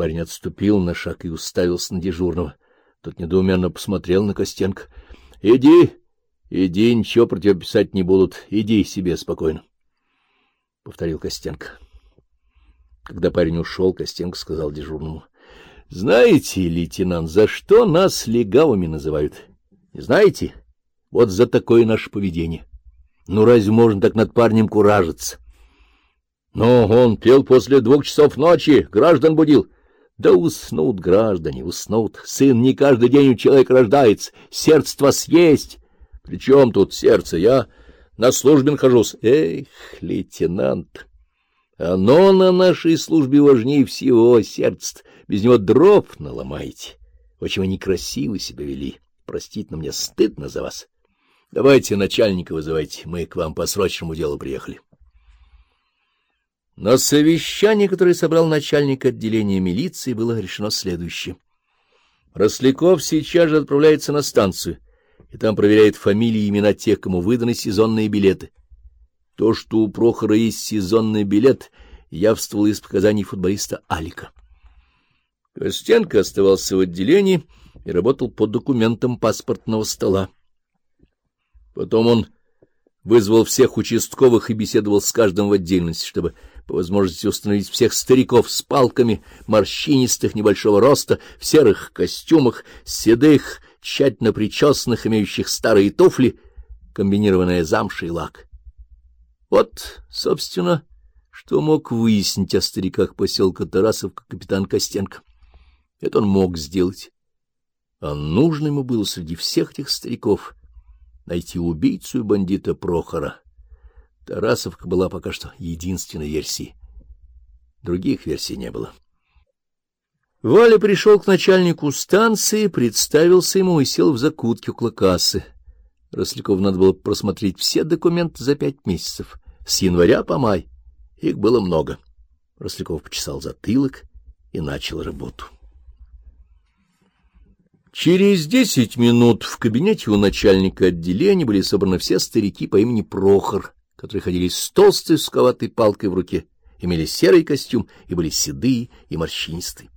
Парень отступил на шаг и уставился на дежурного. Тот недоуменно посмотрел на Костенко. — Иди, иди, ничего про тебя писать не будут. Иди себе спокойно, — повторил Костенко. Когда парень ушел, Костенко сказал дежурному. — Знаете, лейтенант, за что нас легавыми называют? Знаете? Вот за такое наше поведение. Ну, разве можно так над парнем куражиться? Но он пел после двух часов ночи, граждан будил. Да уснут граждане, уснут. Сын не каждый день у человека рождается, сердце вас есть. Причем тут сердце? Я на службе нахожусь. Эх, лейтенант, оно на нашей службе важнее всего, сердце без него дров наломаете. Очень вы некрасиво себя вели. Простите, но мне стыдно за вас. Давайте начальника вызывайте, мы к вам по срочному делу приехали. На совещании, которое собрал начальник отделения милиции, было решено следующее. Росляков сейчас же отправляется на станцию, и там проверяет фамилии и имена тех, кому выданы сезонные билеты. То, что у Прохора есть сезонный билет, явствовало из показаний футболиста Алика. Костенко оставался в отделении и работал по документам паспортного стола. Потом он вызвал всех участковых и беседовал с каждым в отдельности, чтобы по возможности установить всех стариков с палками, морщинистых небольшого роста, в серых костюмах, седых, тщательно причесанных, имеющих старые туфли, комбинированная замша и лак. Вот, собственно, что мог выяснить о стариках поселка Тарасовка капитан Костенко. Это он мог сделать. А нужно ему было среди всех этих стариков найти убийцу и бандита Прохора. Тарасовка была пока что единственной версией. Других версий не было. Валя пришел к начальнику станции, представился ему и сел в закутке около кассы. Рослякову надо было просмотреть все документы за пять месяцев, с января по май. Их было много. Росляков почесал затылок и начал работу. Через десять минут в кабинете у начальника отделения были собраны все старики по имени Прохор, которые ходили с толстой сковатой палкой в руке, имели серый костюм и были седые и морщинистые.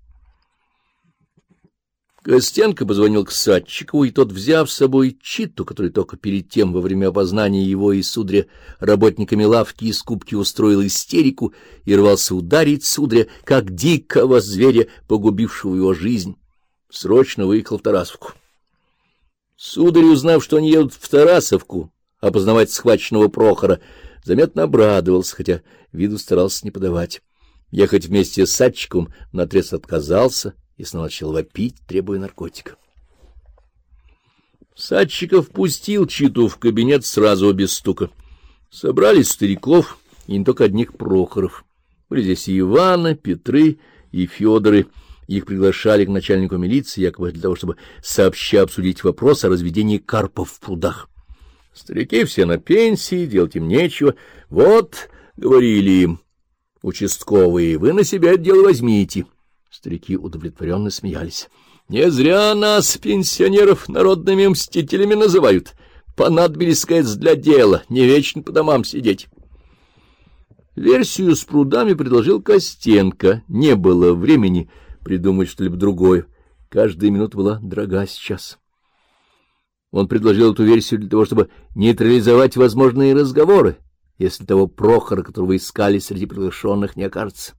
Костенко позвонил к Садчикову, и тот, взяв с собой читу, который только перед тем, во время опознания его и судря работниками лавки из кубки устроил истерику и рвался ударить судря, как дикого зверя, погубившего его жизнь, срочно выехал в Тарасовку. Сударь, узнав, что они едут в Тарасовку, опознавать схваченного Прохора, заметно обрадовался, хотя виду старался не подавать. Ехать вместе с Садчиковым наотрез отказался и снова начал вопить, требуя наркотика. Садчиков пустил Читу в кабинет сразу без стука. Собрали стариков, и не только одних Прохоров. Были здесь и Иваны, Петры, и Федоры. Их приглашали к начальнику милиции, якобы для того, чтобы сообща обсудить вопрос о разведении карпов в прудах. Старики все на пенсии, делать им нечего. Вот, говорили им, участковые, вы на себя это дело возьмите. Старики удовлетворенно смеялись. Не зря нас, пенсионеров, народными мстителями называют. Понадобились, сказать, для дела, не вечно по домам сидеть. Версию с прудами предложил Костенко. Не было времени придумать что-либо другое. Каждая минута была дорога сейчас. Он предложил эту версию для того, чтобы нейтрализовать возможные разговоры, если того Прохора, которого искали среди приглашенных, не окажется.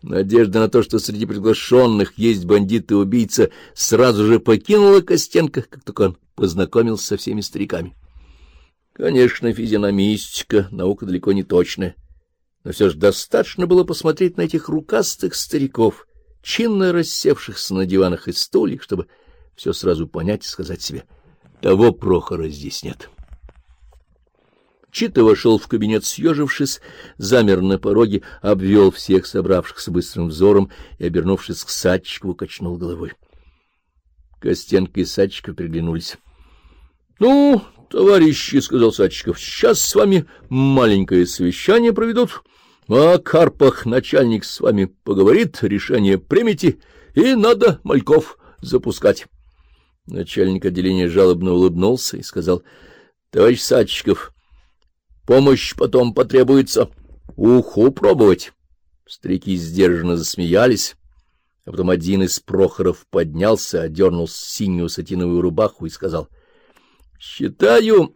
Надежда на то, что среди приглашенных есть бандит и убийца, сразу же покинула Костенко, как только он познакомился со всеми стариками. Конечно, физиономистика — наука далеко не точная, но все же достаточно было посмотреть на этих рукастых стариков, чинно рассевшихся на диванах и стульях, чтобы все сразу понять и сказать себе — того Прохора здесь нет. Чита вошел в кабинет, съежившись, замер на пороге, обвел всех собравшихся быстрым взором и, обернувшись к Садчикову, качнул головой. Костенко и Садчиков приглянулись. — Ну, товарищи, — сказал Садчиков, — сейчас с вами маленькое совещание проведут. О Карпах начальник с вами поговорит, решение примите, и надо мальков запускать. Начальник отделения жалобно улыбнулся и сказал, — Товарищ Садчиков, помощь потом потребуется. Уху пробовать. Старики сдержанно засмеялись. А потом один из Прохоров поднялся, одернул синюю сатиновую рубаху и сказал, — Считаю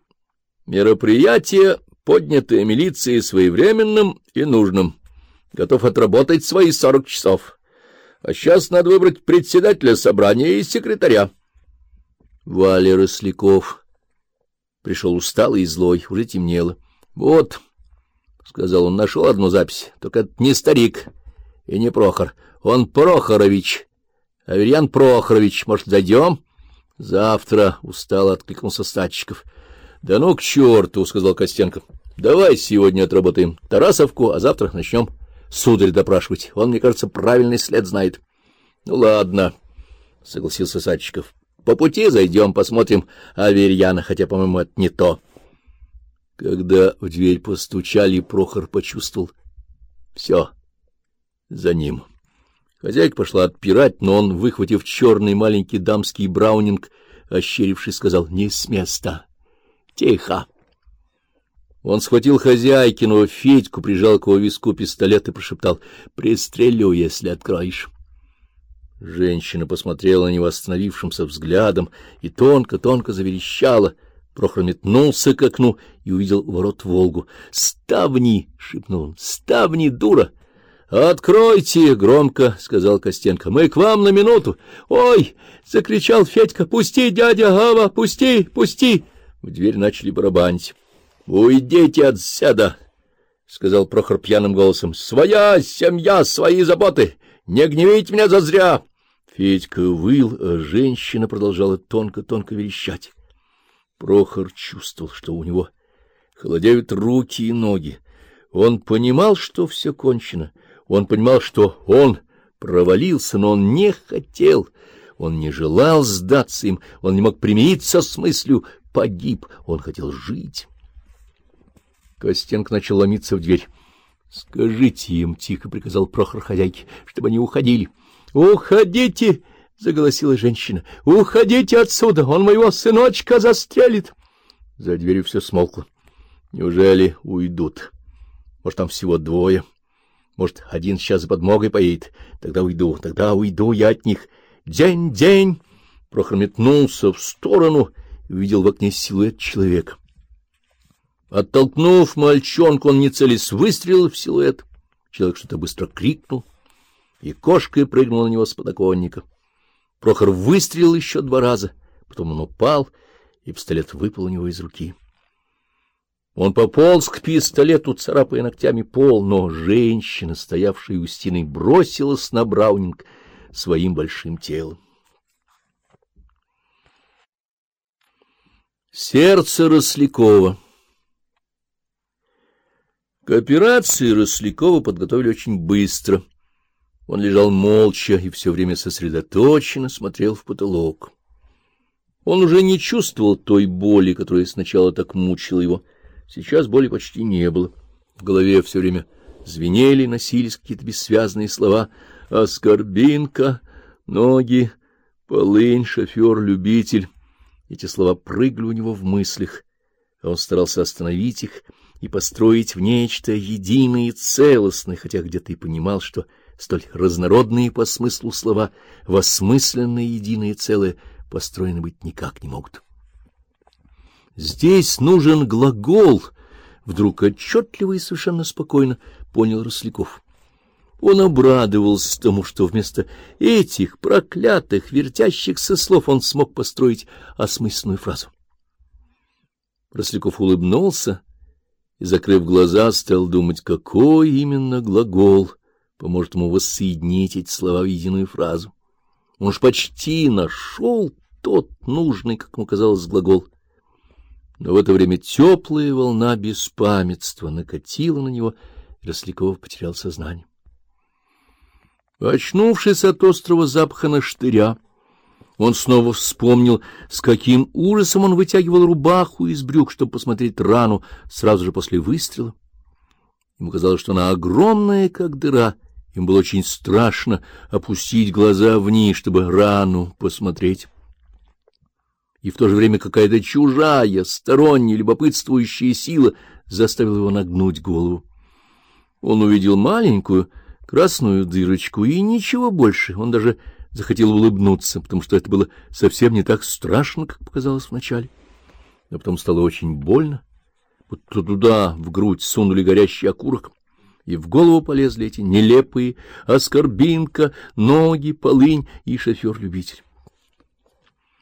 мероприятие, поднятое милицией, своевременным и нужным. Готов отработать свои сорок часов. А сейчас надо выбрать председателя собрания и секретаря. Валя Росляков пришел усталый и злой, уже темнело. — Вот, — сказал он, — нашел одну запись, только это не старик и не Прохор. Он Прохорович. Аверьян Прохорович. Может, зайдем? — Завтра, — устало откликнулся Статчиков. — Да ну к черту, — сказал Костенко. — Давай сегодня отработаем Тарасовку, а завтра начнем сударь допрашивать. Он, мне кажется, правильный след знает. — Ну, ладно, — согласился Садчиков. — По пути зайдем, посмотрим Аверьяна, хотя, по-моему, это не то. Когда в дверь постучали, Прохор почувствовал. Все за ним. Хозяйка пошла отпирать, но он, выхватив черный маленький дамский браунинг, ощерившись, сказал «Не с места! Тихо!» Он схватил хозяйкиного Федьку, прижал к его виску пистолет и прошептал «Пристрелю, если откроешь». Женщина посмотрела на него остановившимся взглядом и тонко-тонко заверещала. Прохор метнулся к окну и увидел ворот Волгу. «Ставни!» — шепнул он. «Ставни, дура!» «Откройте!» — громко сказал Костенко. «Мы к вам на минуту!» «Ой!» — закричал Федька. «Пусти, дядя Гава! Пусти! Пусти!» В дверь начали барабанить. «Уйдите отсюда!» — сказал Прохор пьяным голосом. «Своя семья, свои заботы! Не гневите меня зазря!» Федька выл, а женщина продолжала тонко-тонко верещать. Прохор чувствовал, что у него холодеют руки и ноги. Он понимал, что все кончено — он понимал, что он провалился, но он не хотел, он не желал сдаться им, он не мог примириться с мыслью «погиб», он хотел жить. Костенко начал ломиться в дверь. — Скажите им, — тихо приказал Прохор хозяйке, — чтобы они уходили. — Уходите! — заголосила женщина. — Уходите отсюда! Он моего сыночка застрелит! За дверью все смолкло. Неужели уйдут? Может, там всего двое? — может, один сейчас за подмогой поедет. Тогда уйду, тогда уйду я от них. День, день! Прохор метнулся в сторону и увидел в окне силуэт человека. Оттолкнув мальчонку, он не целясь выстрелил в силуэт. Человек что-то быстро крикнул, и кошкой прыгнула на него с подоконника. Прохор выстрелил еще два раза, потом он упал, и пистолет выпал у него из руки. Он пополз к пистолету, царапая ногтями пол, но женщина, стоявшая у стены, бросилась на Браунинг своим большим телом. Сердце Рослякова К операции Рослякова подготовили очень быстро. Он лежал молча и все время сосредоточенно смотрел в потолок. Он уже не чувствовал той боли, которая сначала так мучила его, — Сейчас боли почти не было. В голове все время звенели, носились какие-то бессвязные слова. «Оскорбинка», «ноги», «полынь», «шофер», «любитель». Эти слова прыгали у него в мыслях, а он старался остановить их и построить в нечто единое и целостное, хотя где-то и понимал, что столь разнородные по смыслу слова, восмысленное единое целое, построены быть никак не могут. Здесь нужен глагол, вдруг отчетливо и совершенно спокойно понял Росляков. Он обрадовался тому, что вместо этих проклятых, вертящихся слов он смог построить осмысленную фразу. Росляков улыбнулся и, закрыв глаза, стал думать, какой именно глагол поможет ему воссоединить эти слова в единую фразу. Он уж почти нашел тот нужный, как ему казалось, глагол — но в это время теплая волна беспамятства накатила на него, и Росляков потерял сознание. Очнувшись от острого запаха на штыря, он снова вспомнил, с каким ужасом он вытягивал рубаху из брюк, чтобы посмотреть рану сразу же после выстрела. Ему казалось, что она огромная, как дыра. Им было очень страшно опустить глаза вниз, чтобы рану посмотреть и в то же время какая-то чужая, сторонняя, любопытствующая сила заставила его нагнуть голову. Он увидел маленькую, красную дырочку и ничего больше. Он даже захотел улыбнуться, потому что это было совсем не так страшно, как показалось вначале. Но потом стало очень больно, будто туда, в грудь, сунули горящий окурок, и в голову полезли эти нелепые оскорбинка, ноги, полынь и шофер-любитель.